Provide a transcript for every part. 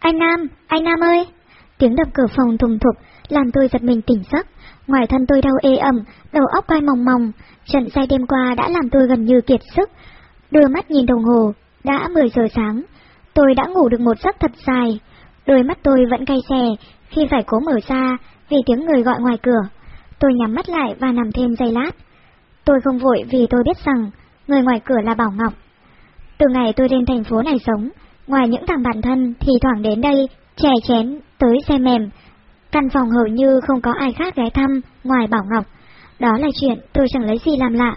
Anh Nam, anh Nam ơi! Tiếng đập cửa phòng thùng thục, làm tôi giật mình tỉnh giấc. Ngoài thân tôi đau ê ẩm, đầu óc quay mòng mòng. Trận say đêm qua đã làm tôi gần như kiệt sức. Đưa mắt nhìn đồng hồ, đã 10 giờ sáng. Tôi đã ngủ được một giấc thật dài. Đôi mắt tôi vẫn cay xè khi phải cố mở ra vì tiếng người gọi ngoài cửa. Tôi nhắm mắt lại và nằm thêm giây lát. Tôi không vội vì tôi biết rằng người ngoài cửa là Bảo Ngọc. Từ ngày tôi lên thành phố này sống, ngoài những thằng bạn thân thì thoảng đến đây, chè chén, tới xe mềm. Căn phòng hầu như không có ai khác ghé thăm ngoài Bảo Ngọc. Đó là chuyện tôi chẳng lấy gì làm lạ.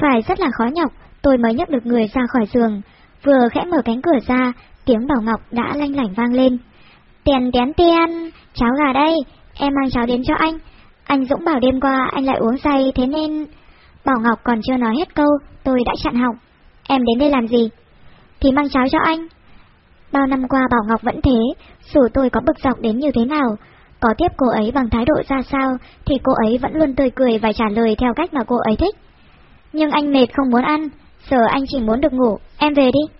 Phải rất là khó nhọc, tôi mới nhấc được người ra khỏi giường. Vừa khẽ mở cánh cửa ra, tiếng Bảo Ngọc đã lanh lảnh vang lên. Tiền tiến tiền, cháo gà đây, em mang cháo đến cho anh. Anh Dũng bảo đêm qua anh lại uống say thế nên... Bảo Ngọc còn chưa nói hết câu, tôi đã chặn họng. Em đến đây làm gì? Thì mang cháo cho anh. Bao năm qua Bảo Ngọc vẫn thế, dù tôi có bực dọc đến như thế nào, có tiếp cô ấy bằng thái độ ra sao, thì cô ấy vẫn luôn tươi cười và trả lời theo cách mà cô ấy thích. Nhưng anh mệt không muốn ăn, giờ anh chỉ muốn được ngủ, em về đi.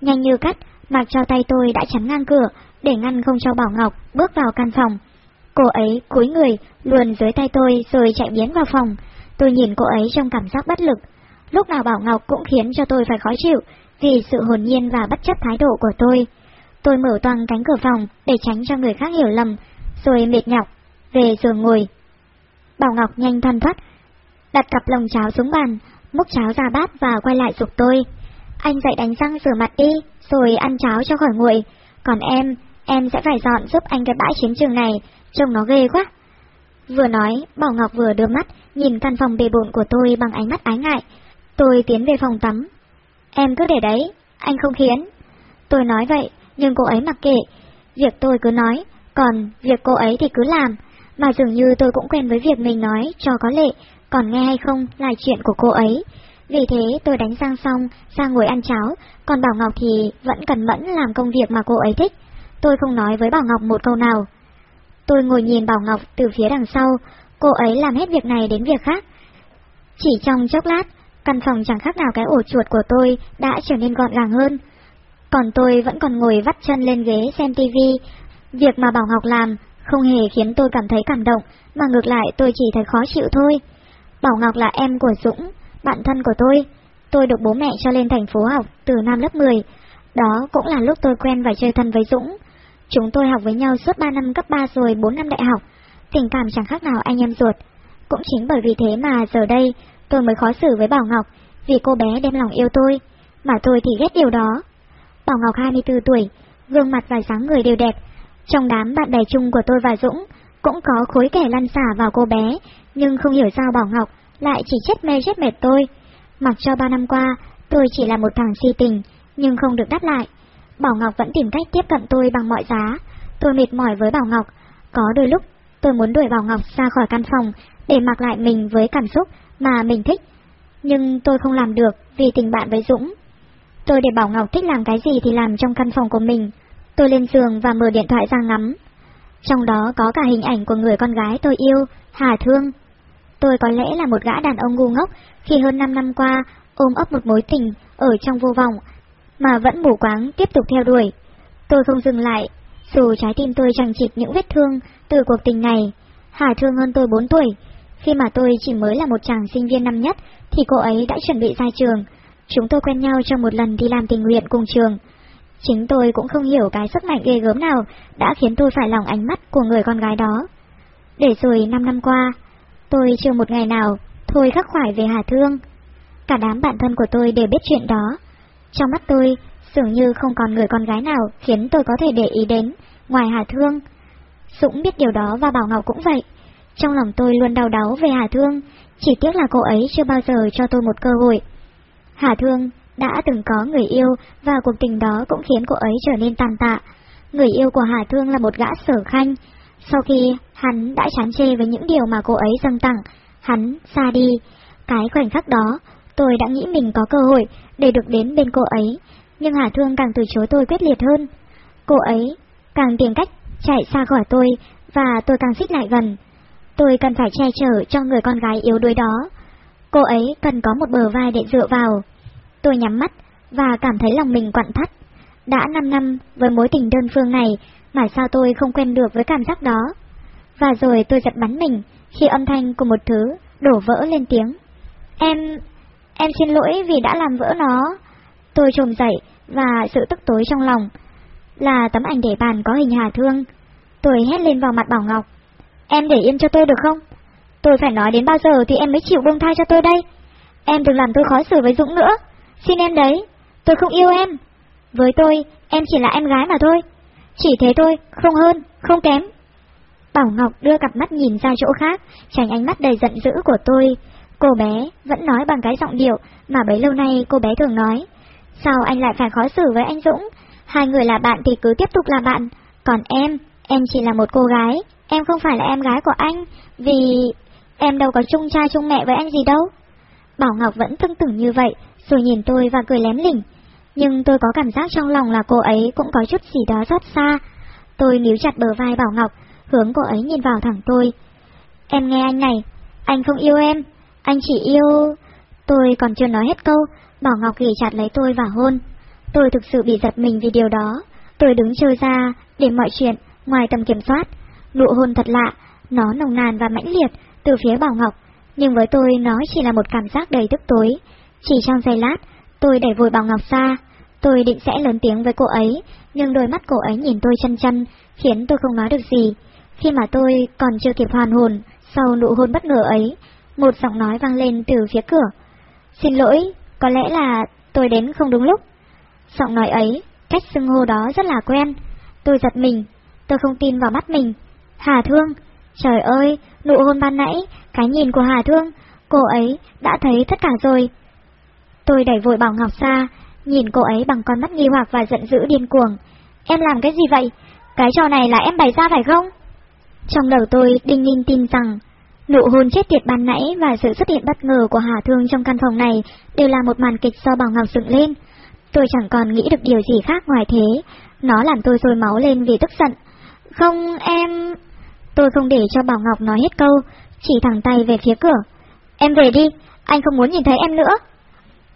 Nhanh như cắt, mặc cho tay tôi đã chắn ngang cửa, để ngăn không cho Bảo Ngọc bước vào căn phòng. Cô ấy cúi người, luồn dưới tay tôi rồi chạy biến vào phòng. Tôi nhìn cô ấy trong cảm giác bất lực. Lúc nào Bảo Ngọc cũng khiến cho tôi phải khó chịu, vì sự hồn nhiên và bất chấp thái độ của tôi. Tôi mở toang cánh cửa phòng để tránh cho người khác hiểu lầm, rồi mệt nhọc, về giường ngồi. Bảo Ngọc nhanh thoăn thoắt, đặt cặp lồng cháo xuống bàn, múc cháo ra bát và quay lại dục tôi. Anh dậy đánh răng rửa mặt đi, rồi ăn cháo cho khỏi nguội. Còn em, em sẽ phải dọn giúp anh cái bãi chiến trường này, trông nó ghê quá. Vừa nói, Bảo Ngọc vừa đưa mắt, nhìn căn phòng bề bộn của tôi bằng ánh mắt ái ngại. Tôi tiến về phòng tắm. Em cứ để đấy, anh không khiến. Tôi nói vậy, nhưng cô ấy mặc kệ. Việc tôi cứ nói, còn việc cô ấy thì cứ làm. Mà dường như tôi cũng quen với việc mình nói cho có lệ, còn nghe hay không là chuyện của cô ấy. Vì thế tôi đánh răng xong, ra ngồi ăn cháo, còn Bảo Ngọc thì vẫn cần mẫn làm công việc mà cô ấy thích. Tôi không nói với Bảo Ngọc một câu nào. Tôi ngồi nhìn Bảo Ngọc từ phía đằng sau, cô ấy làm hết việc này đến việc khác. Chỉ trong chốc lát, căn phòng chẳng khác nào cái ổ chuột của tôi đã trở nên gọn gàng hơn. Còn tôi vẫn còn ngồi vắt chân lên ghế xem tivi. Việc mà Bảo Ngọc làm không hề khiến tôi cảm thấy cảm động, mà ngược lại tôi chỉ thấy khó chịu thôi. Bảo Ngọc là em của Dũng, bạn thân của tôi. Tôi được bố mẹ cho lên thành phố học từ năm lớp 10. Đó cũng là lúc tôi quen và chơi thân với Dũng. Chúng tôi học với nhau suốt 3 năm cấp 3 rồi 4 năm đại học, tình cảm chẳng khác nào anh em ruột. Cũng chính bởi vì thế mà giờ đây tôi mới khó xử với Bảo Ngọc, vì cô bé đem lòng yêu tôi, mà tôi thì ghét điều đó. Bảo Ngọc 24 tuổi, gương mặt và dáng người đều đẹp. Trong đám bạn bè chung của tôi và Dũng, cũng có khối kẻ lăn xả vào cô bé, nhưng không hiểu sao Bảo Ngọc lại chỉ chết mê chết mệt tôi. Mặc cho ba năm qua, tôi chỉ là một thằng si tình, nhưng không được đáp lại. Bảo Ngọc vẫn tìm cách tiếp cận tôi bằng mọi giá. Tôi mệt mỏi với Bảo Ngọc. Có đôi lúc, tôi muốn đuổi Bảo Ngọc ra khỏi căn phòng để mặc lại mình với cảm xúc mà mình thích. Nhưng tôi không làm được vì tình bạn với Dũng. Tôi để Bảo Ngọc thích làm cái gì thì làm trong căn phòng của mình. Tôi lên giường và mở điện thoại ra ngắm. Trong đó có cả hình ảnh của người con gái tôi yêu, Hà Thương. Tôi có lẽ là một gã đàn ông ngu ngốc khi hơn 5 năm qua ôm ấp một mối tình ở trong vô vọng mà vẫn mù quáng tiếp tục theo đuổi. Tôi không dừng lại, dù trái tim tôi chẳng chịt những vết thương từ cuộc tình này. Hà Thương hơn tôi 4 tuổi, khi mà tôi chỉ mới là một chàng sinh viên năm nhất thì cô ấy đã chuẩn bị ra trường. Chúng tôi quen nhau trong một lần đi làm tình nguyện cùng trường. Chính tôi cũng không hiểu cái sức mạnh ghê gớm nào đã khiến tôi phải lòng ánh mắt của người con gái đó. Để rồi 5 năm qua, tôi chưa một ngày nào thôi khắc khoải về Hà Thương. Cả đám bạn thân của tôi đều biết chuyện đó. Trong mắt tôi, dường như không còn người con gái nào khiến tôi có thể để ý đến, ngoài Hà Thương. Dũng biết điều đó và Bảo Ngọc cũng vậy. Trong lòng tôi luôn đau đáu về Hà Thương, chỉ tiếc là cô ấy chưa bao giờ cho tôi một cơ hội. Hà Thương đã từng có người yêu và cuộc tình đó cũng khiến cô ấy trở nên tàn tạ. Người yêu của Hà Thương là một gã sở khanh. Sau khi hắn đã chán chê với những điều mà cô ấy dâng tặng, hắn xa đi. Cái khoảnh khắc đó, tôi đã nghĩ mình có cơ hội để được đến bên cô ấy, nhưng Hà Thương càng từ chối tôi quyết liệt hơn. Cô ấy càng tìm cách chạy xa khỏi tôi và tôi càng xích lại gần. Tôi cần phải che chở cho người con gái yếu đuối đó. Cô ấy cần có một bờ vai để dựa vào. Tôi nhắm mắt và cảm thấy lòng mình quặn thắt. Đã 5 năm với mối tình đơn phương này mà sao tôi không quen được với cảm giác đó. Và rồi tôi giật bắn mình khi âm thanh của một thứ đổ vỡ lên tiếng. Em, em xin lỗi vì đã làm vỡ nó. Tôi trồm dậy và sự tức tối trong lòng là tấm ảnh để bàn có hình Hà Thương. Tôi hét lên vào mặt Bảo Ngọc. Em để yên cho tôi được không? Tôi phải nói đến bao giờ thì em mới chịu buông tha cho tôi đây? Em đừng làm tôi khó xử với Dũng nữa. Xin em đấy, tôi không yêu em. Với tôi, em chỉ là em gái mà thôi. Chỉ thế thôi, không hơn, không kém. Bảo Ngọc đưa cặp mắt nhìn ra chỗ khác, tránh ánh mắt đầy giận dữ của tôi. Cô bé vẫn nói bằng cái giọng điệu mà bấy lâu nay cô bé thường nói. Sao anh lại phải khó xử với anh Dũng? Hai người là bạn thì cứ tiếp tục là bạn. Còn em, em chỉ là một cô gái, em không phải là em gái của anh, vì em đâu có chung cha chung mẹ với anh gì đâu. Bảo Ngọc vẫn tương tưởng như vậy, rồi nhìn tôi và cười lém lỉnh. Nhưng tôi có cảm giác trong lòng là cô ấy cũng có chút gì đó rất xa. Tôi níu chặt bờ vai Bảo Ngọc, hướng cô ấy nhìn vào thẳng tôi. Em nghe anh này, anh không yêu em, anh chỉ yêu... Tôi còn chưa nói hết câu, Bảo Ngọc ghì chặt lấy tôi và hôn. Tôi thực sự bị giật mình vì điều đó. Tôi đứng chơi ra để mọi chuyện ngoài tầm kiểm soát. Nụ hôn thật lạ, nó nồng nàn và mãnh liệt từ phía Bảo Ngọc, nhưng với tôi nó chỉ là một cảm giác đầy tức tối. Chỉ trong giây lát, tôi đẩy vội Bảo Ngọc xa. Tôi định sẽ lớn tiếng với cô ấy, nhưng đôi mắt cô ấy nhìn tôi chân chân, khiến tôi không nói được gì. Khi mà tôi còn chưa kịp hoàn hồn, sau nụ hôn bất ngờ ấy, một giọng nói vang lên từ phía cửa. Xin lỗi, có lẽ là tôi đến không đúng lúc. Giọng nói ấy, cách xưng hô đó rất là quen. Tôi giật mình, tôi không tin vào mắt mình. Hà Thương, trời ơi, nụ hôn ban nãy, cái nhìn của Hà Thương, cô ấy đã thấy tất cả rồi. Tôi đẩy vội Bảo Ngọc xa, nhìn cô ấy bằng con mắt nghi hoặc và giận dữ điên cuồng. Em làm cái gì vậy? Cái trò này là em bày ra phải không? Trong đầu tôi đinh ninh tin rằng nụ hôn chết tiệt ban nãy và sự xuất hiện bất ngờ của Hà Thương trong căn phòng này đều là một màn kịch do Bảo Ngọc dựng lên. Tôi chẳng còn nghĩ được điều gì khác ngoài thế, nó làm tôi sôi máu lên vì tức giận. Không em... Tôi không để cho Bảo Ngọc nói hết câu, chỉ thẳng tay về phía cửa. Em về đi, anh không muốn nhìn thấy em nữa.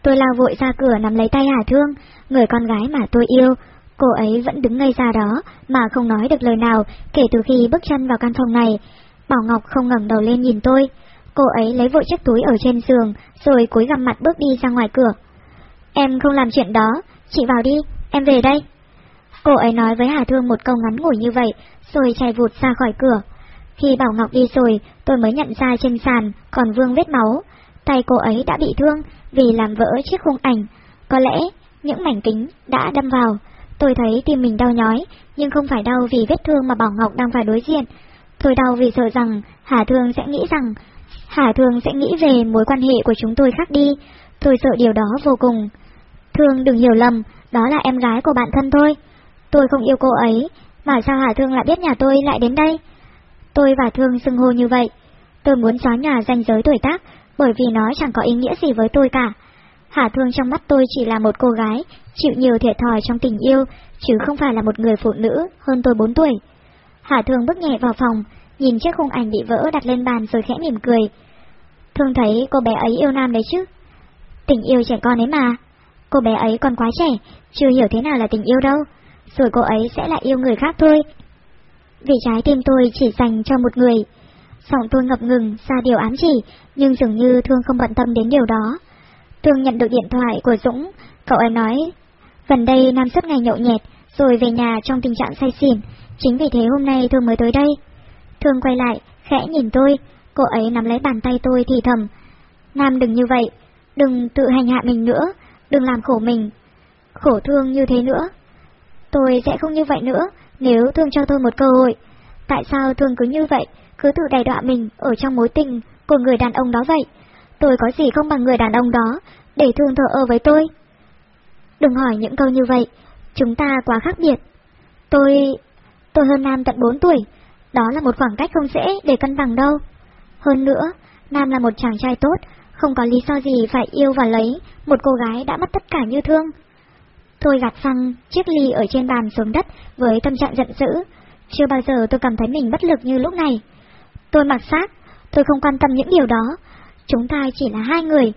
Tôi lao vội ra cửa nắm lấy tay Hà Thương, người con gái mà tôi yêu. Cô ấy vẫn đứng ngây ra đó mà không nói được lời nào kể từ khi bước chân vào căn phòng này. Bảo Ngọc không ngẩng đầu lên nhìn tôi. Cô ấy lấy vội chiếc túi ở trên giường rồi cúi gằm mặt bước đi ra ngoài cửa. Em không làm chuyện đó, chị vào đi, em về đây. Cô ấy nói với Hà Thương một câu ngắn ngủi như vậy, rồi chạy vụt ra khỏi cửa. Khi Bảo Ngọc đi rồi, tôi mới nhận ra trên sàn còn vương vết máu. Tay cô ấy đã bị thương vì làm vỡ chiếc khung ảnh. Có lẽ những mảnh kính đã đâm vào. Tôi thấy tim mình đau nhói, nhưng không phải đau vì vết thương mà Bảo Ngọc đang phải đối diện. Tôi đau vì sợ rằng Hà Thương sẽ nghĩ rằng Hà Thương sẽ nghĩ về mối quan hệ của chúng tôi khác đi. Tôi sợ điều đó vô cùng. Thương đừng hiểu lầm, đó là em gái của bạn thân thôi. Tôi không yêu cô ấy, mà sao Hà Thương lại biết nhà tôi lại đến đây? Tôi và Thương xưng hô như vậy. Tôi muốn xóa nhà danh giới tuổi tác, bởi vì nó chẳng có ý nghĩa gì với tôi cả. Hà Thương trong mắt tôi chỉ là một cô gái, chịu nhiều thiệt thòi trong tình yêu, chứ không phải là một người phụ nữ hơn tôi 4 tuổi. Hà Thương bước nhẹ vào phòng, nhìn chiếc khung ảnh bị vỡ đặt lên bàn rồi khẽ mỉm cười. Thương thấy cô bé ấy yêu nam đấy chứ? Tình yêu trẻ con ấy mà. Cô bé ấy còn quá trẻ, chưa hiểu thế nào là tình yêu đâu. Rồi cô ấy sẽ lại yêu người khác thôi. Vì trái tim tôi chỉ dành cho một người. Giọng tôi ngập ngừng, xa điều ám chỉ, nhưng dường như Thương không bận tâm đến điều đó. Thương nhận được điện thoại của Dũng, cậu ấy nói, gần đây Nam suốt ngày nhậu nhẹt, rồi về nhà trong tình trạng say xỉn, chính vì thế hôm nay Thương mới tới đây. Thương quay lại, khẽ nhìn tôi, cô ấy nắm lấy bàn tay tôi thì thầm. Nam đừng như vậy, đừng tự hành hạ mình nữa, đừng làm khổ mình. Khổ thương như thế nữa. Tôi sẽ không như vậy nữa, nếu Thương cho tôi một cơ hội. Tại sao Thương cứ như vậy, cứ tự đày đọa mình ở trong mối tình của người đàn ông đó vậy? Tôi có gì không bằng người đàn ông đó, để Thương thờ ơ với tôi? Đừng hỏi những câu như vậy, chúng ta quá khác biệt. Tôi... tôi hơn Nam tận 4 tuổi, đó là một khoảng cách không dễ để cân bằng đâu. Hơn nữa, Nam là một chàng trai tốt, không có lý do gì phải yêu và lấy một cô gái đã mất tất cả như thương. Tôi gạt xăng, chiếc ly ở trên bàn xuống đất với tâm trạng giận dữ. Chưa bao giờ tôi cảm thấy mình bất lực như lúc này. Tôi mặc xác, tôi không quan tâm những điều đó. Chúng ta chỉ là hai người,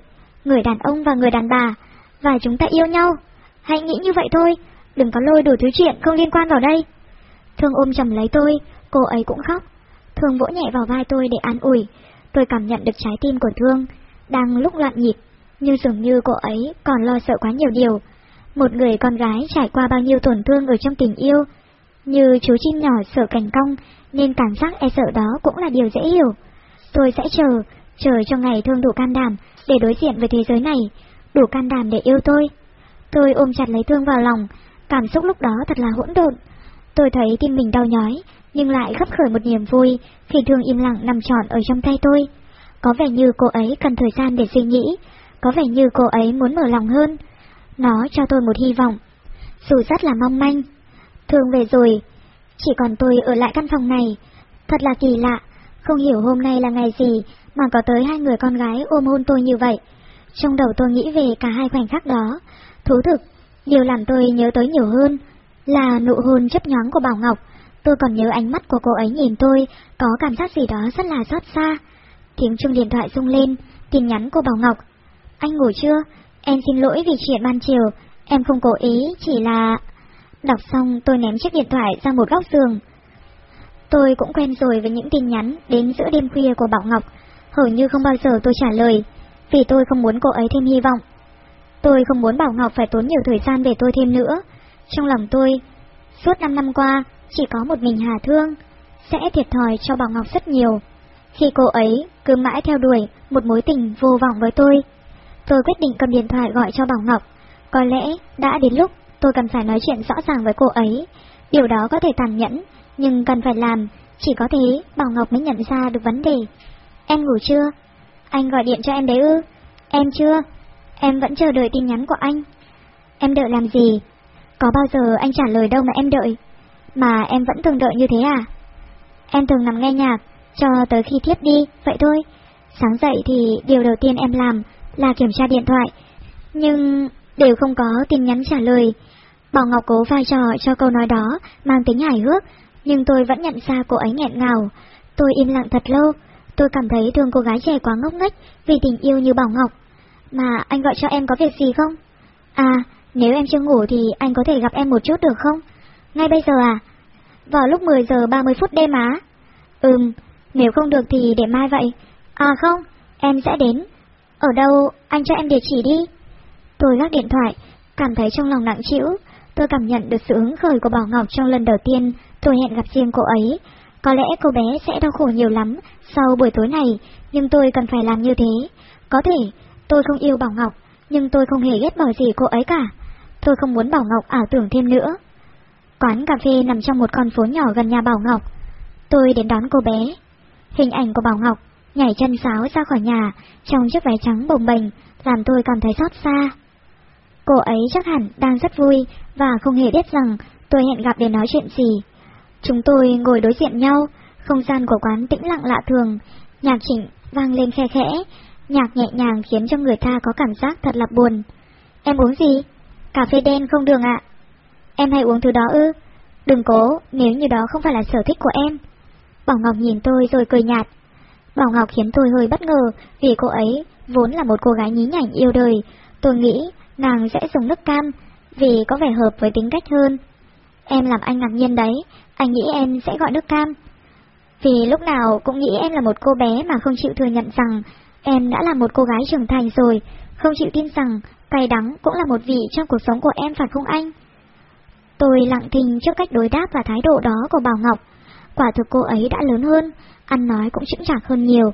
người đàn ông và người đàn bà, và chúng ta yêu nhau. Hãy nghĩ như vậy thôi, đừng có lôi đủ thứ chuyện không liên quan vào đây. Thương ôm chầm lấy tôi, cô ấy cũng khóc. Thương vỗ nhẹ vào vai tôi để an ủi. Tôi cảm nhận được trái tim của Thương, đang lúc loạn nhịp, nhưng dường như cô ấy còn lo sợ quá nhiều điều. Một người con gái trải qua bao nhiêu tổn thương ở trong tình yêu, như chú chim nhỏ sợ cảnh cong, nên cảm giác e sợ đó cũng là điều dễ hiểu. Tôi sẽ chờ, chờ cho ngày Thương đủ can đảm để đối diện với thế giới này, đủ can đảm để yêu tôi. Tôi ôm chặt lấy Thương vào lòng, cảm xúc lúc đó thật là hỗn độn. Tôi thấy tim mình đau nhói, nhưng lại gấp khởi một niềm vui khi Thương im lặng nằm trọn ở trong tay tôi. Có vẻ như cô ấy cần thời gian để suy nghĩ, có vẻ như cô ấy muốn mở lòng hơn. Nó cho tôi một hy vọng, dù rất là mong manh. Thường về rồi, chỉ còn tôi ở lại căn phòng này. Thật là kỳ lạ, không hiểu hôm nay là ngày gì mà có tới hai người con gái ôm hôn tôi như vậy. Trong đầu tôi nghĩ về cả hai khoảnh khắc đó. Thú thực, điều làm tôi nhớ tới nhiều hơn là nụ hôn chấp nhoáng của Bảo Ngọc. Tôi còn nhớ ánh mắt của cô ấy nhìn tôi, có cảm giác gì đó rất là xót xa. Tiếng chuông điện thoại rung lên, tin nhắn của Bảo Ngọc. Anh ngủ chưa? Em xin lỗi vì chuyện ban chiều, em không cố ý, chỉ là... Đọc xong tôi ném chiếc điện thoại ra một góc giường. Tôi cũng quen rồi với những tin nhắn đến giữa đêm khuya của Bảo Ngọc, hầu như không bao giờ tôi trả lời, vì tôi không muốn cô ấy thêm hy vọng. Tôi không muốn Bảo Ngọc phải tốn nhiều thời gian về tôi thêm nữa. Trong lòng tôi, suốt 5 năm qua, chỉ có một mình Hà Thương, sẽ thiệt thòi cho Bảo Ngọc rất nhiều. Khi cô ấy cứ mãi theo đuổi một mối tình vô vọng với tôi, tôi quyết định cầm điện thoại gọi cho Bảo Ngọc. Có lẽ đã đến lúc tôi cần phải nói chuyện rõ ràng với cô ấy. Điều đó có thể tàn nhẫn, nhưng cần phải làm, chỉ có thế Bảo Ngọc mới nhận ra được vấn đề. Em ngủ chưa? Anh gọi điện cho em đấy ư? Em chưa? Em vẫn chờ đợi tin nhắn của anh. Em đợi làm gì? Có bao giờ anh trả lời đâu mà em đợi? Mà em vẫn thường đợi như thế à? Em thường nằm nghe nhạc, cho tới khi thiếp đi, vậy thôi. Sáng dậy thì điều đầu tiên em làm là kiểm tra điện thoại, nhưng đều không có tin nhắn trả lời. Bảo Ngọc cố vai trò cho câu nói đó mang tính hài hước, nhưng tôi vẫn nhận ra cô ấy nghẹn ngào. Tôi im lặng thật lâu, tôi cảm thấy thương cô gái trẻ quá ngốc nghếch vì tình yêu như Bảo Ngọc. Mà anh gọi cho em có việc gì không? À, nếu em chưa ngủ thì anh có thể gặp em một chút được không? Ngay bây giờ à? Vào lúc 10 giờ 30 phút đêm á? Ừm, nếu không được thì để mai vậy. À không, em sẽ đến. Ở đâu, anh cho em địa chỉ đi. Tôi gác điện thoại, cảm thấy trong lòng nặng chịu. Tôi cảm nhận được sự hứng khởi của Bảo Ngọc trong lần đầu tiên tôi hẹn gặp riêng cô ấy. Có lẽ cô bé sẽ đau khổ nhiều lắm sau buổi tối này, nhưng tôi cần phải làm như thế. Có thể tôi không yêu Bảo Ngọc, nhưng tôi không hề ghét bỏ gì cô ấy cả. Tôi không muốn Bảo Ngọc ảo tưởng thêm nữa. Quán cà phê nằm trong một con phố nhỏ gần nhà Bảo Ngọc. Tôi đến đón cô bé. Hình ảnh của Bảo Ngọc nhảy chân sáo ra khỏi nhà trong chiếc váy trắng bồng bềnh làm tôi cảm thấy xót xa. Cô ấy chắc hẳn đang rất vui và không hề biết rằng tôi hẹn gặp để nói chuyện gì. Chúng tôi ngồi đối diện nhau, không gian của quán tĩnh lặng lạ thường, nhạc trịnh vang lên khe khẽ, nhạc nhẹ nhàng khiến cho người ta có cảm giác thật là buồn. Em uống gì? Cà phê đen không đường ạ. Em hay uống thứ đó ư? Đừng cố, nếu như đó không phải là sở thích của em. Bảo Ngọc nhìn tôi rồi cười nhạt. Bảo Ngọc khiến tôi hơi bất ngờ vì cô ấy vốn là một cô gái nhí nhảnh yêu đời. Tôi nghĩ nàng sẽ dùng nước cam vì có vẻ hợp với tính cách hơn. Em làm anh ngạc nhiên đấy, anh nghĩ em sẽ gọi nước cam. Vì lúc nào cũng nghĩ em là một cô bé mà không chịu thừa nhận rằng em đã là một cô gái trưởng thành rồi, không chịu tin rằng cay đắng cũng là một vị trong cuộc sống của em phải không anh? Tôi lặng thinh trước cách đối đáp và thái độ đó của Bảo Ngọc. Quả thực cô ấy đã lớn hơn, ăn nói cũng chững chạc hơn nhiều,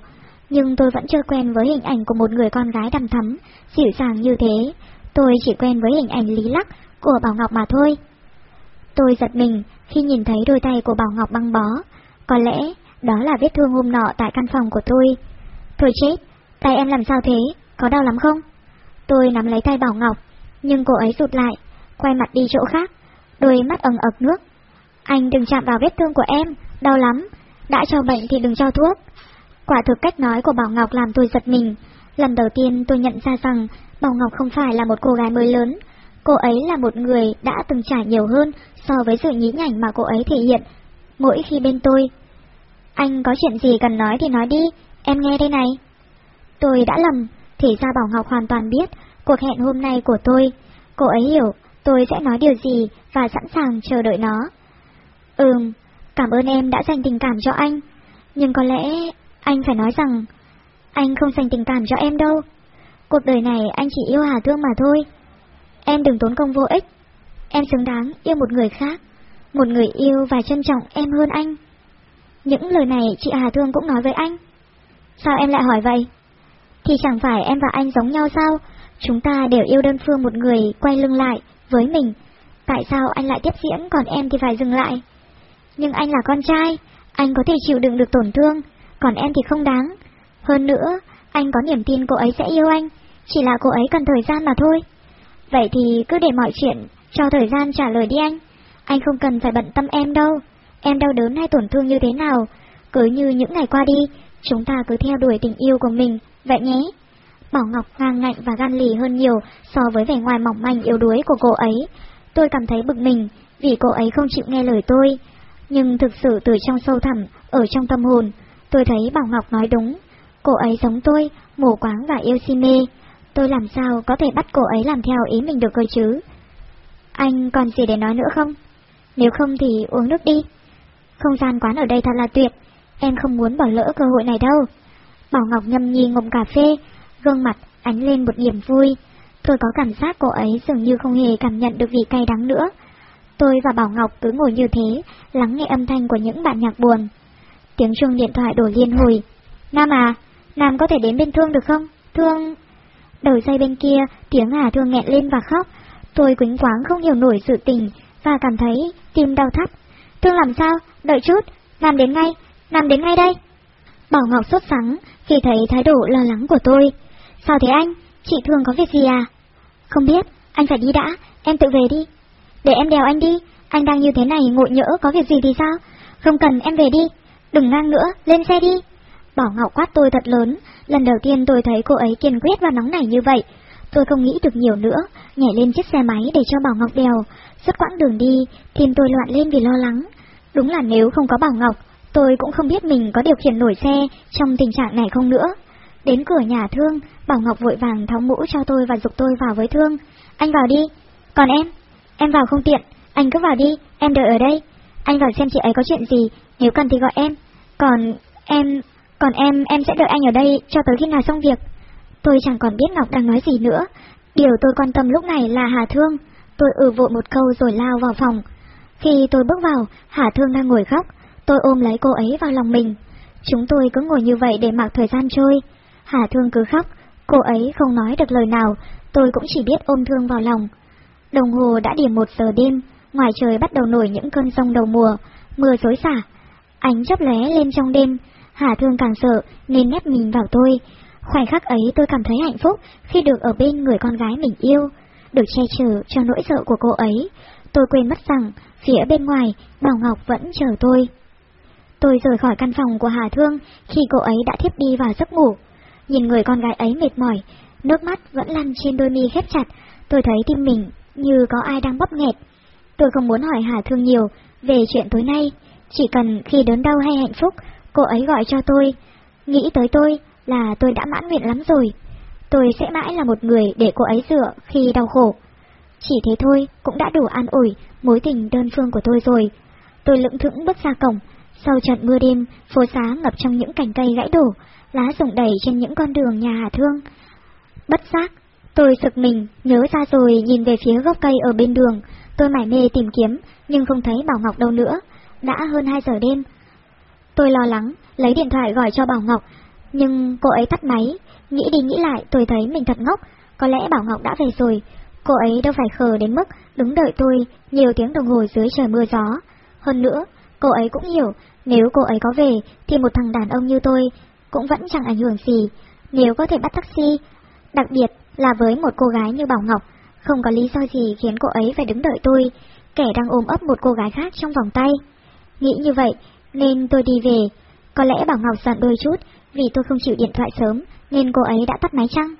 nhưng tôi vẫn chưa quen với hình ảnh của một người con gái đầm thắm, dịu dàng như thế. Tôi chỉ quen với hình ảnh lý lắc của Bảo Ngọc mà thôi. Tôi giật mình khi nhìn thấy đôi tay của Bảo Ngọc băng bó. Có lẽ đó là vết thương hôm nọ tại căn phòng của tôi. Thôi chết, tay em làm sao thế, có đau lắm không? Tôi nắm lấy tay Bảo Ngọc, nhưng cô ấy rụt lại, quay mặt đi chỗ khác, đôi mắt ẩn ực nước. Anh đừng chạm vào vết thương của em, đau lắm, đã cho bệnh thì đừng cho thuốc. Quả thực cách nói của Bảo Ngọc làm tôi giật mình. Lần đầu tiên tôi nhận ra rằng Bảo Ngọc không phải là một cô gái mới lớn. Cô ấy là một người đã từng trải nhiều hơn so với sự nhí nhảnh mà cô ấy thể hiện mỗi khi bên tôi. Anh có chuyện gì cần nói thì nói đi, em nghe đây này. Tôi đã lầm, thì ra Bảo Ngọc hoàn toàn biết cuộc hẹn hôm nay của tôi. Cô ấy hiểu tôi sẽ nói điều gì và sẵn sàng chờ đợi nó. Ừm, cảm ơn em đã dành tình cảm cho anh, nhưng có lẽ anh phải nói rằng anh không dành tình cảm cho em đâu. Cuộc đời này anh chỉ yêu Hà Thương mà thôi. Em đừng tốn công vô ích. Em xứng đáng yêu một người khác, một người yêu và trân trọng em hơn anh. Những lời này chị Hà Thương cũng nói với anh. Sao em lại hỏi vậy? Thì chẳng phải em và anh giống nhau sao? Chúng ta đều yêu đơn phương một người quay lưng lại với mình. Tại sao anh lại tiếp diễn còn em thì phải dừng lại? Nhưng anh là con trai, anh có thể chịu đựng được tổn thương, còn em thì không đáng. Hơn nữa, anh có niềm tin cô ấy sẽ yêu anh, chỉ là cô ấy cần thời gian mà thôi. Vậy thì cứ để mọi chuyện cho thời gian trả lời đi anh. Anh không cần phải bận tâm em đâu. Em đau đớn hay tổn thương như thế nào, cứ như những ngày qua đi, chúng ta cứ theo đuổi tình yêu của mình, vậy nhé. Bảo Ngọc ngang ngạnh và gan lì hơn nhiều so với vẻ ngoài mỏng manh yếu đuối của cô ấy. Tôi cảm thấy bực mình vì cô ấy không chịu nghe lời tôi. Nhưng thực sự từ trong sâu thẳm, ở trong tâm hồn, tôi thấy Bảo Ngọc nói đúng. Cô ấy giống tôi, mù quáng và yêu si mê. Tôi làm sao có thể bắt cô ấy làm theo ý mình được cơ chứ? Anh còn gì để nói nữa không? Nếu không thì uống nước đi. Không gian quán ở đây thật là tuyệt, em không muốn bỏ lỡ cơ hội này đâu. Bảo Ngọc nhâm nhi ngụm cà phê, gương mặt ánh lên một niềm vui. Tôi có cảm giác cô ấy dường như không hề cảm nhận được vị cay đắng nữa. Tôi và Bảo Ngọc cứ ngồi như thế, lắng nghe âm thanh của những bạn nhạc buồn. Tiếng chuông điện thoại đổ liên hồi. Nam à, Nam có thể đến bên Thương được không? Thương... Đầu dây bên kia, tiếng Hà Thương nghẹn lên và khóc. Tôi quính quáng không hiểu nổi sự tình và cảm thấy tim đau thắt. Thương làm sao? Đợi chút, Nam đến ngay, Nam đến ngay đây. Bảo Ngọc sốt sắng khi thấy thái độ lo lắng của tôi. Sao thế anh? Chị Thương có việc gì à? Không biết, anh phải đi đã, em tự về đi. Để em đèo anh đi, anh đang như thế này ngộ nhỡ có việc gì thì sao? Không cần em về đi, đừng ngang nữa, lên xe đi. Bảo Ngọc quát tôi thật lớn, lần đầu tiên tôi thấy cô ấy kiên quyết và nóng nảy như vậy. Tôi không nghĩ được nhiều nữa, nhảy lên chiếc xe máy để cho Bảo Ngọc đèo. Suốt quãng đường đi, tim tôi loạn lên vì lo lắng. Đúng là nếu không có Bảo Ngọc, tôi cũng không biết mình có điều khiển nổi xe trong tình trạng này không nữa. Đến cửa nhà Thương, Bảo Ngọc vội vàng tháo mũ cho tôi và dục tôi vào với Thương. Anh vào đi. Còn em? Em vào không tiện, anh cứ vào đi, em đợi ở đây. Anh vào xem chị ấy có chuyện gì, nếu cần thì gọi em. Còn em, còn em, em sẽ đợi anh ở đây cho tới khi nào xong việc. Tôi chẳng còn biết Ngọc đang nói gì nữa. Điều tôi quan tâm lúc này là Hà Thương. Tôi ừ vội một câu rồi lao vào phòng. Khi tôi bước vào, Hà Thương đang ngồi khóc. Tôi ôm lấy cô ấy vào lòng mình. Chúng tôi cứ ngồi như vậy để mặc thời gian trôi. Hà Thương cứ khóc, cô ấy không nói được lời nào, tôi cũng chỉ biết ôm Thương vào lòng. Đồng hồ đã điểm một giờ đêm, ngoài trời bắt đầu nổi những cơn rông đầu mùa, mưa rối xả. Ánh chớp lóe lên trong đêm, Hà Thương càng sợ nên nép mình vào tôi. Khoảnh khắc ấy tôi cảm thấy hạnh phúc khi được ở bên người con gái mình yêu, được che chở cho nỗi sợ của cô ấy. Tôi quên mất rằng phía bên ngoài Bảo Ngọc vẫn chờ tôi. Tôi rời khỏi căn phòng của Hà Thương khi cô ấy đã thiếp đi vào giấc ngủ. Nhìn người con gái ấy mệt mỏi, nước mắt vẫn lăn trên đôi mi khép chặt, tôi thấy tim mình như có ai đang bóp nghẹt. Tôi không muốn hỏi Hà Thương nhiều về chuyện tối nay, chỉ cần khi đớn đau hay hạnh phúc, cô ấy gọi cho tôi. Nghĩ tới tôi là tôi đã mãn nguyện lắm rồi. Tôi sẽ mãi là một người để cô ấy dựa khi đau khổ. Chỉ thế thôi cũng đã đủ an ủi mối tình đơn phương của tôi rồi. Tôi lững thững bước ra cổng, sau trận mưa đêm, phố xá ngập trong những cành cây gãy đổ, lá rụng đầy trên những con đường nhà Hà Thương. Bất giác, tôi sực mình, nhớ ra rồi nhìn về phía gốc cây ở bên đường, tôi mải mê tìm kiếm, nhưng không thấy Bảo Ngọc đâu nữa. Đã hơn 2 giờ đêm. Tôi lo lắng, lấy điện thoại gọi cho Bảo Ngọc, nhưng cô ấy tắt máy, nghĩ đi nghĩ lại tôi thấy mình thật ngốc, có lẽ Bảo Ngọc đã về rồi. Cô ấy đâu phải khờ đến mức đứng đợi tôi nhiều tiếng đồng hồ dưới trời mưa gió. Hơn nữa, cô ấy cũng hiểu, nếu cô ấy có về thì một thằng đàn ông như tôi cũng vẫn chẳng ảnh hưởng gì. Nếu có thể bắt taxi, đặc biệt là với một cô gái như Bảo Ngọc, không có lý do gì khiến cô ấy phải đứng đợi tôi, kẻ đang ôm ấp một cô gái khác trong vòng tay. Nghĩ như vậy, nên tôi đi về. Có lẽ Bảo Ngọc giận đôi chút, vì tôi không chịu điện thoại sớm, nên cô ấy đã tắt máy chăng?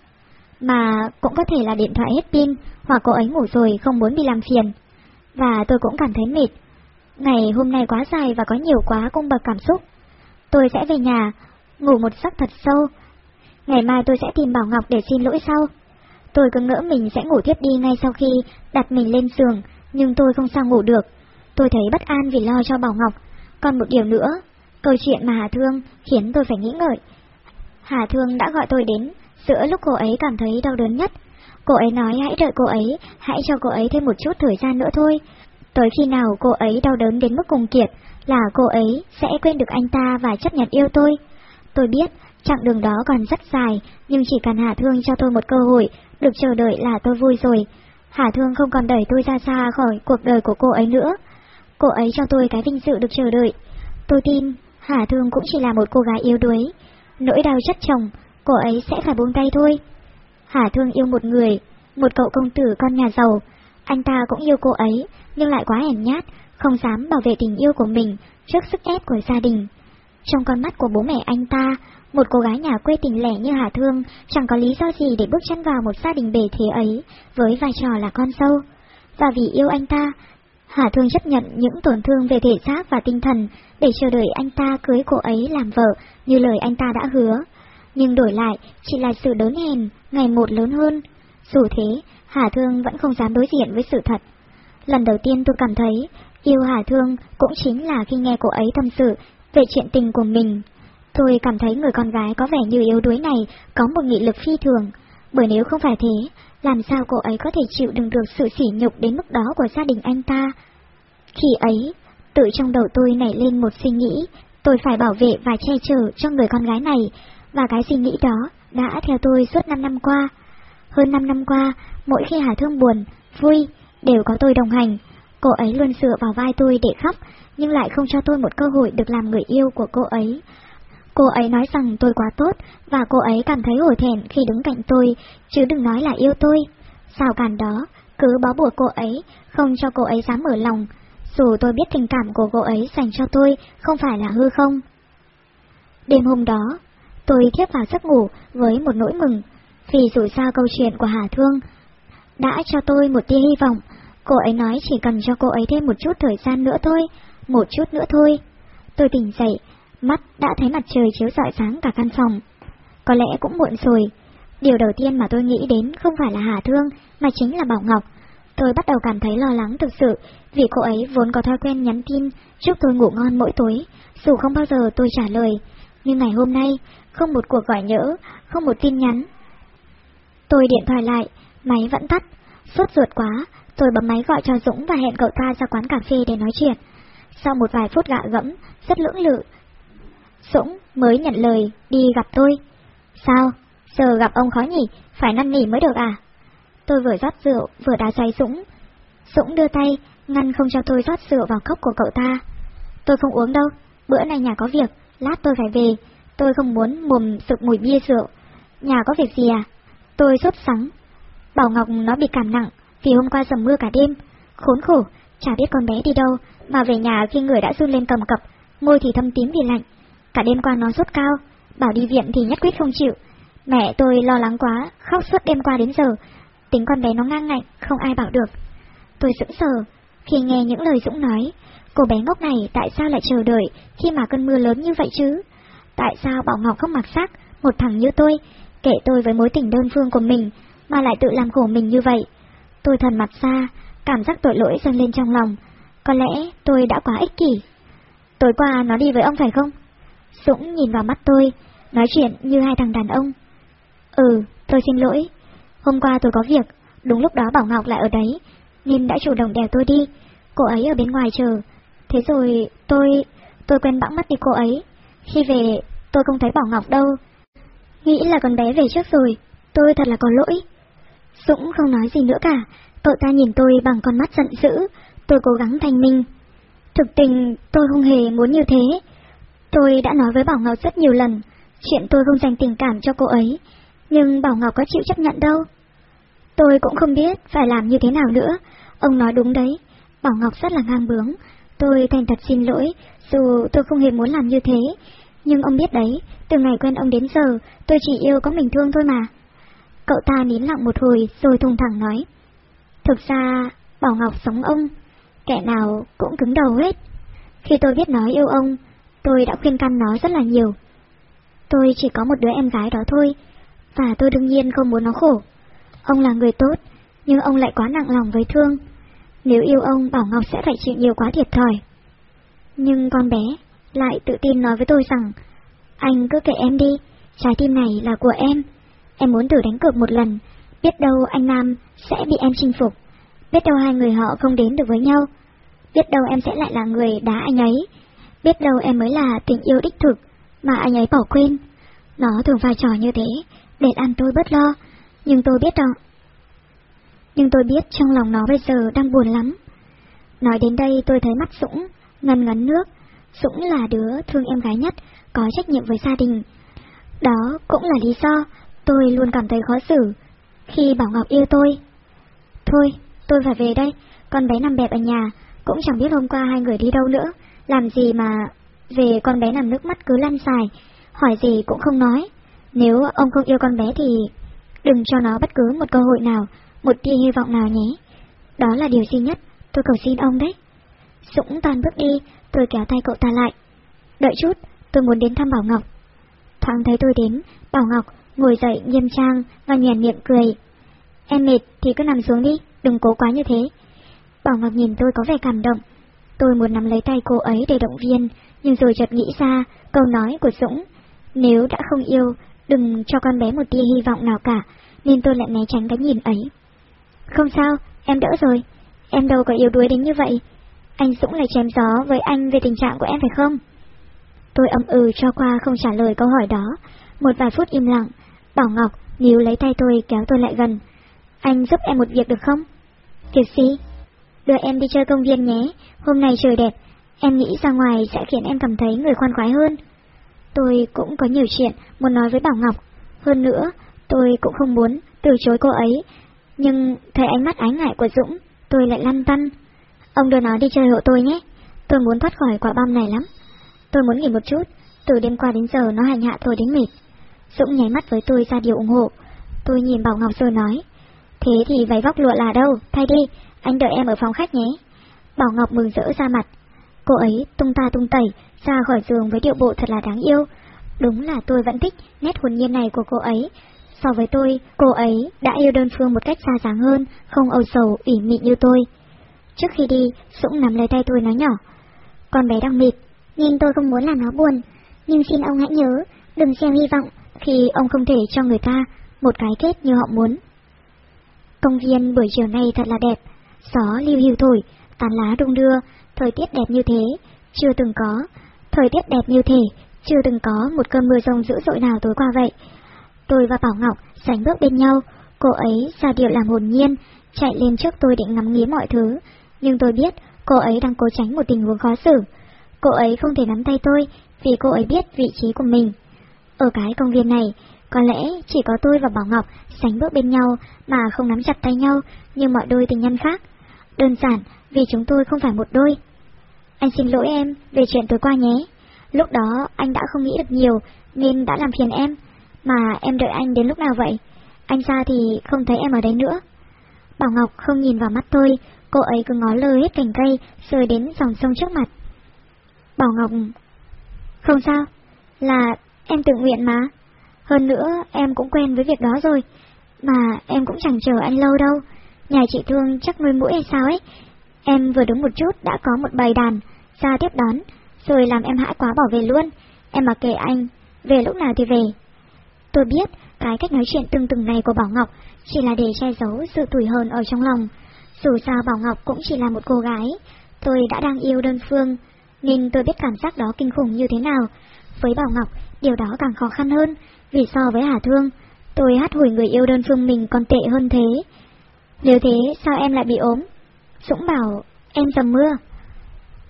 Mà cũng có thể là điện thoại hết pin, hoặc cô ấy ngủ rồi không muốn bị làm phiền. Và tôi cũng cảm thấy mệt. Ngày hôm nay quá dài và có nhiều quá cung bậc cảm xúc. Tôi sẽ về nhà, ngủ một giấc thật sâu. Ngày mai tôi sẽ tìm Bảo Ngọc để xin lỗi sau. Tôi cứ ngỡ mình sẽ ngủ tiếp đi ngay sau khi đặt mình lên giường, nhưng tôi không sao ngủ được. Tôi thấy bất an vì lo cho Bảo Ngọc. Còn một điều nữa, câu chuyện mà Hà Thương khiến tôi phải nghĩ ngợi. Hà Thương đã gọi tôi đến, giữa lúc cô ấy cảm thấy đau đớn nhất. Cô ấy nói hãy đợi cô ấy, hãy cho cô ấy thêm một chút thời gian nữa thôi. Tới khi nào cô ấy đau đớn đến mức cùng kiệt là cô ấy sẽ quên được anh ta và chấp nhận yêu tôi. Tôi biết chặng đường đó còn rất dài, nhưng chỉ cần Hà Thương cho tôi một cơ hội, được chờ đợi là tôi vui rồi. Hà Thương không còn đẩy tôi ra xa khỏi cuộc đời của cô ấy nữa. Cô ấy cho tôi cái vinh dự được chờ đợi. Tôi tin Hà Thương cũng chỉ là một cô gái yếu đuối. Nỗi đau chất chồng, cô ấy sẽ phải buông tay thôi. Hà Thương yêu một người, một cậu công tử con nhà giàu. Anh ta cũng yêu cô ấy, nhưng lại quá hèn nhát, không dám bảo vệ tình yêu của mình trước sức ép của gia đình. Trong con mắt của bố mẹ anh ta, một cô gái nhà quê tình lẻ như Hà Thương chẳng có lý do gì để bước chân vào một gia đình bề thế ấy với vai trò là con dâu. Và vì yêu anh ta, Hà Thương chấp nhận những tổn thương về thể xác và tinh thần để chờ đợi anh ta cưới cô ấy làm vợ như lời anh ta đã hứa. Nhưng đổi lại chỉ là sự đớn hèn, ngày một lớn hơn. Dù thế, Hà Thương vẫn không dám đối diện với sự thật. Lần đầu tiên tôi cảm thấy yêu Hà Thương cũng chính là khi nghe cô ấy tâm sự về chuyện tình của mình. Tôi cảm thấy người con gái có vẻ như yếu đuối này có một nghị lực phi thường, bởi nếu không phải thế, làm sao cô ấy có thể chịu đựng được sự sỉ nhục đến mức đó của gia đình anh ta. Khi ấy, tự trong đầu tôi nảy lên một suy nghĩ, tôi phải bảo vệ và che chở cho người con gái này, và cái suy nghĩ đó đã theo tôi suốt 5 năm qua. Hơn 5 năm qua, mỗi khi Hà Thương buồn, vui, đều có tôi đồng hành. Cô ấy luôn dựa vào vai tôi để khóc, nhưng lại không cho tôi một cơ hội được làm người yêu của cô ấy. Cô ấy nói rằng tôi quá tốt, và cô ấy cảm thấy hổ thẹn khi đứng cạnh tôi, chứ đừng nói là yêu tôi. Sao cản đó, cứ bó buộc cô ấy, không cho cô ấy dám mở lòng, dù tôi biết tình cảm của cô ấy dành cho tôi không phải là hư không. Đêm hôm đó, tôi thiếp vào giấc ngủ với một nỗi mừng, vì dù sao câu chuyện của Hà Thương đã cho tôi một tia hy vọng, cô ấy nói chỉ cần cho cô ấy thêm một chút thời gian nữa thôi, một chút nữa thôi. Tôi tỉnh dậy, mắt đã thấy mặt trời chiếu rọi sáng cả căn phòng. Có lẽ cũng muộn rồi. Điều đầu tiên mà tôi nghĩ đến không phải là Hà Thương, mà chính là Bảo Ngọc. Tôi bắt đầu cảm thấy lo lắng thực sự, vì cô ấy vốn có thói quen nhắn tin, chúc tôi ngủ ngon mỗi tối, dù không bao giờ tôi trả lời. Nhưng ngày hôm nay, không một cuộc gọi nhỡ, không một tin nhắn. Tôi điện thoại lại, máy vẫn tắt, sốt ruột quá, tôi bấm máy gọi cho Dũng và hẹn cậu ta ra quán cà phê để nói chuyện. Sau một vài phút gạ gẫm, rất lưỡng lự, Dũng mới nhận lời đi gặp tôi. Sao? Giờ gặp ông khó nhỉ? Phải năn nỉ mới được à? Tôi vừa rót rượu, vừa đá xoay Dũng. Dũng đưa tay, ngăn không cho tôi rót rượu vào cốc của cậu ta. Tôi không uống đâu, bữa nay nhà có việc, lát tôi phải về. Tôi không muốn mồm sực mùi bia rượu. Nhà có việc gì à? Tôi sốt sắng. Bảo Ngọc nó bị cảm nặng, vì hôm qua dầm mưa cả đêm. Khốn khổ, chả biết con bé đi đâu, mà về nhà khi người đã run lên cầm cập, môi thì thâm tím vì lạnh. Cả đêm qua nó sốt cao, bảo đi viện thì nhất quyết không chịu. Mẹ tôi lo lắng quá, khóc suốt đêm qua đến giờ. Tính con bé nó ngang ngạnh, không ai bảo được. Tôi sững sờ, khi nghe những lời Dũng nói, cô bé ngốc này tại sao lại chờ đợi khi mà cơn mưa lớn như vậy chứ? Tại sao Bảo Ngọc không mặc sắc, một thằng như tôi, kể tôi với mối tình đơn phương của mình, mà lại tự làm khổ mình như vậy? Tôi thần mặt ra, cảm giác tội lỗi dâng lên trong lòng. Có lẽ tôi đã quá ích kỷ. Tối qua nó đi với ông phải không? Dũng nhìn vào mắt tôi, nói chuyện như hai thằng đàn ông. Ừ, tôi xin lỗi. Hôm qua tôi có việc, đúng lúc đó Bảo Ngọc lại ở đấy, nên đã chủ động đèo tôi đi. Cô ấy ở bên ngoài chờ. Thế rồi tôi... tôi quên bẵng mắt đi cô ấy. Khi về, tôi không thấy Bảo Ngọc đâu. Nghĩ là con bé về trước rồi, tôi thật là có lỗi. Dũng không nói gì nữa cả, cậu ta nhìn tôi bằng con mắt giận dữ, tôi cố gắng thanh minh. Thực tình, tôi không hề muốn như thế. Tôi đã nói với Bảo Ngọc rất nhiều lần, chuyện tôi không dành tình cảm cho cô ấy, nhưng Bảo Ngọc có chịu chấp nhận đâu. Tôi cũng không biết phải làm như thế nào nữa, ông nói đúng đấy, Bảo Ngọc rất là ngang bướng, tôi thành thật xin lỗi, dù tôi không hề muốn làm như thế, nhưng ông biết đấy, từ ngày quen ông đến giờ, tôi chỉ yêu có mình thương thôi mà. Cậu ta nín lặng một hồi rồi thùng thẳng nói. Thực ra, Bảo Ngọc sống ông, kẻ nào cũng cứng đầu hết. Khi tôi biết nói yêu ông, tôi đã khuyên can nó rất là nhiều. Tôi chỉ có một đứa em gái đó thôi, và tôi đương nhiên không muốn nó khổ. Ông là người tốt, nhưng ông lại quá nặng lòng với thương. Nếu yêu ông, Bảo Ngọc sẽ phải chịu nhiều quá thiệt thòi. Nhưng con bé lại tự tin nói với tôi rằng, anh cứ kệ em đi, trái tim này là của em. Em muốn thử đánh cược một lần, biết đâu anh Nam sẽ bị em chinh phục. Biết đâu hai người họ không đến được với nhau. Biết đâu em sẽ lại là người đá anh ấy. Biết đâu em mới là tình yêu đích thực mà anh ấy bỏ quên. Nó thường vai trò như thế, để ăn tôi bớt lo. Nhưng tôi biết rằng... Nhưng tôi biết trong lòng nó bây giờ đang buồn lắm. Nói đến đây tôi thấy mắt Dũng, ngần ngấn nước. Dũng là đứa thương em gái nhất, có trách nhiệm với gia đình. Đó cũng là lý do tôi luôn cảm thấy khó xử khi Bảo Ngọc yêu tôi. Thôi, tôi phải về đây, con bé nằm bẹp ở nhà, cũng chẳng biết hôm qua hai người đi đâu nữa, làm gì mà về con bé nằm nước mắt cứ lăn dài, hỏi gì cũng không nói. Nếu ông không yêu con bé thì đừng cho nó bất cứ một cơ hội nào, một tia hy vọng nào nhé. Đó là điều duy nhất, tôi cầu xin ông đấy. Dũng toàn bước đi, tôi kéo tay cậu ta lại. Đợi chút, tôi muốn đến thăm Bảo Ngọc. Thoáng thấy tôi đến, Bảo Ngọc ngồi dậy nghiêm trang và nhàn miệng cười. Em mệt thì cứ nằm xuống đi, đừng cố quá như thế. Bảo Ngọc nhìn tôi có vẻ cảm động. Tôi muốn nắm lấy tay cô ấy để động viên, nhưng rồi chợt nghĩ ra câu nói của Dũng. Nếu đã không yêu, đừng cho con bé một tia hy vọng nào cả, nên tôi lại né tránh cái nhìn ấy. Không sao, em đỡ rồi. Em đâu có yếu đuối đến như vậy. Anh Dũng lại chém gió với anh về tình trạng của em phải không? Tôi âm ừ cho qua không trả lời câu hỏi đó. Một vài phút im lặng, Bảo Ngọc níu lấy tay tôi kéo tôi lại gần. Anh giúp em một việc được không? Việc gì? Đưa em đi chơi công viên nhé, hôm nay trời đẹp, em nghĩ ra ngoài sẽ khiến em cảm thấy người khoan khoái hơn. Tôi cũng có nhiều chuyện muốn nói với Bảo Ngọc, hơn nữa, tôi cũng không muốn từ chối cô ấy, nhưng thấy ánh mắt ái ngại của Dũng, tôi lại lăn tăn. Ông đưa nó đi chơi hộ tôi nhé, tôi muốn thoát khỏi quả bom này lắm. Tôi muốn nghỉ một chút, từ đêm qua đến giờ nó hành hạ tôi đến mệt. Dũng nháy mắt với tôi ra điều ủng hộ. Tôi nhìn Bảo Ngọc rồi nói, thế thì váy vóc lụa là đâu, thay đi, anh đợi em ở phòng khách nhé. Bảo Ngọc mừng rỡ ra mặt. Cô ấy tung ta tung tẩy, ra khỏi giường với điệu bộ thật là đáng yêu. Đúng là tôi vẫn thích nét hồn nhiên này của cô ấy. So với tôi, cô ấy đã yêu đơn phương một cách xa dáng hơn, không âu sầu, ủy mị như tôi. Trước khi đi, Dũng nắm lấy tay tôi nói nhỏ. Con bé đang mịt, nên tôi không muốn làm nó buồn. Nhưng xin ông hãy nhớ, đừng xem hy vọng khi ông không thể cho người ta một cái kết như họ muốn. Công viên buổi chiều nay thật là đẹp, gió lưu hưu thổi, tàn lá đung đưa, thời tiết đẹp như thế, chưa từng có. Thời tiết đẹp như thế, chưa từng có một cơn mưa rông dữ dội nào tối qua vậy. Tôi và Bảo Ngọc sánh bước bên nhau, cô ấy ra điệu làm hồn nhiên, chạy lên trước tôi định ngắm nghía mọi thứ, nhưng tôi biết cô ấy đang cố tránh một tình huống khó xử. Cô ấy không thể nắm tay tôi vì cô ấy biết vị trí của mình. Ở cái công viên này, có lẽ chỉ có tôi và Bảo Ngọc sánh bước bên nhau mà không nắm chặt tay nhau như mọi đôi tình nhân khác. Đơn giản vì chúng tôi không phải một đôi. Anh xin lỗi em về chuyện tối qua nhé. Lúc đó anh đã không nghĩ được nhiều nên đã làm phiền em. Mà em đợi anh đến lúc nào vậy? Anh ra thì không thấy em ở đấy nữa. Bảo Ngọc không nhìn vào mắt tôi, cô ấy cứ ngó lơ hết cành cây rồi đến dòng sông trước mặt. Bảo Ngọc... Không sao, là em tự nguyện mà. Hơn nữa, em cũng quen với việc đó rồi. Mà em cũng chẳng chờ anh lâu đâu. Nhà chị Thương chắc nuôi mũi hay sao ấy. Em vừa đứng một chút đã có một bầy đàn ra tiếp đón, rồi làm em hãi quá bỏ về luôn. Em mà kệ anh, về lúc nào thì về. Tôi biết cái cách nói chuyện từng từng này của Bảo Ngọc chỉ là để che giấu sự tủi hờn ở trong lòng. Dù sao Bảo Ngọc cũng chỉ là một cô gái, tôi đã đang yêu đơn phương, nên tôi biết cảm giác đó kinh khủng như thế nào. Với Bảo Ngọc, điều đó càng khó khăn hơn, vì so với Hà Thương, tôi hát hủi người yêu đơn phương mình còn tệ hơn thế. Nếu thế, sao em lại bị ốm? Dũng bảo, em dầm mưa.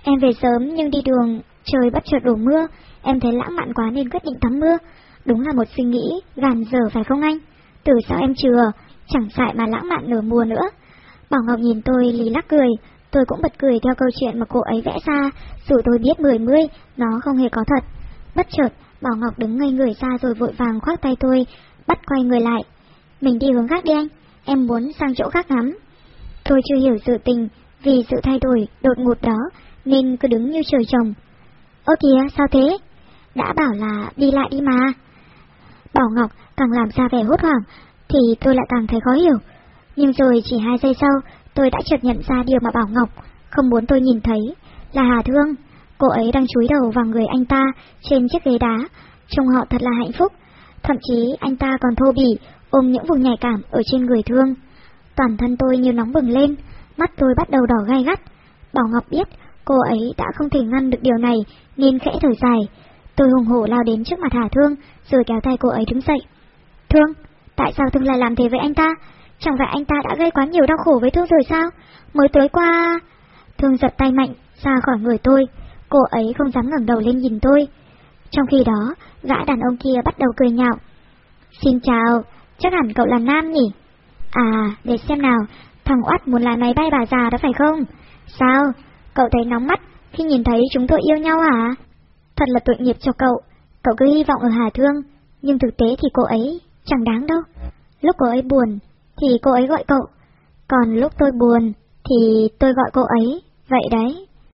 Em về sớm nhưng đi đường, trời bất chợt đổ mưa, em thấy lãng mạn quá nên quyết định tắm mưa. Đúng là một suy nghĩ, gàn dở phải không anh? Từ sao em chừa, chẳng dại mà lãng mạn nửa mùa nữa. Bảo Ngọc nhìn tôi lì lắc cười, tôi cũng bật cười theo câu chuyện mà cô ấy vẽ ra, dù tôi biết mười mươi, nó không hề có thật. Bất chợt, Bảo Ngọc đứng ngây người ra rồi vội vàng khoác tay tôi, bắt quay người lại. Mình đi hướng khác đi anh, em muốn sang chỗ khác ngắm. Tôi chưa hiểu sự tình, vì sự thay đổi đột ngột đó, nên cứ đứng như trời trồng. Ơ kìa, sao thế? Đã bảo là đi lại đi mà. Bảo Ngọc càng làm ra vẻ hốt hoảng, thì tôi lại càng thấy khó hiểu. Nhưng rồi chỉ hai giây sau, tôi đã chợt nhận ra điều mà Bảo Ngọc không muốn tôi nhìn thấy, là Hà Thương. Cô ấy đang chúi đầu vào người anh ta trên chiếc ghế đá, trông họ thật là hạnh phúc. Thậm chí anh ta còn thô bỉ, ôm những vùng nhạy cảm ở trên người Thương. Toàn thân tôi như nóng bừng lên, mắt tôi bắt đầu đỏ gai gắt. Bảo Ngọc biết cô ấy đã không thể ngăn được điều này nên khẽ thở dài. Tôi hùng hổ lao đến trước mặt Hà Thương rồi kéo tay cô ấy đứng dậy. Thương, tại sao Thương lại làm thế với anh ta? Chẳng phải anh ta đã gây quá nhiều đau khổ với Thương rồi sao? Mới tối qua... Thương giật tay mạnh ra khỏi người tôi, cô ấy không dám ngẩng đầu lên nhìn tôi. Trong khi đó, gã đàn ông kia bắt đầu cười nhạo. Xin chào, chắc hẳn cậu là nam nhỉ? À, để xem nào, thằng Oát muốn lái máy bay bà già đó phải không? Sao? Cậu thấy nóng mắt khi nhìn thấy chúng tôi yêu nhau à? Thật là tội nghiệp cho cậu, cậu cứ hy vọng ở Hà Thương, nhưng thực tế thì cô ấy chẳng đáng đâu. Lúc cô ấy buồn, thì cô ấy gọi cậu, còn lúc tôi buồn, thì tôi gọi cô ấy, vậy đấy.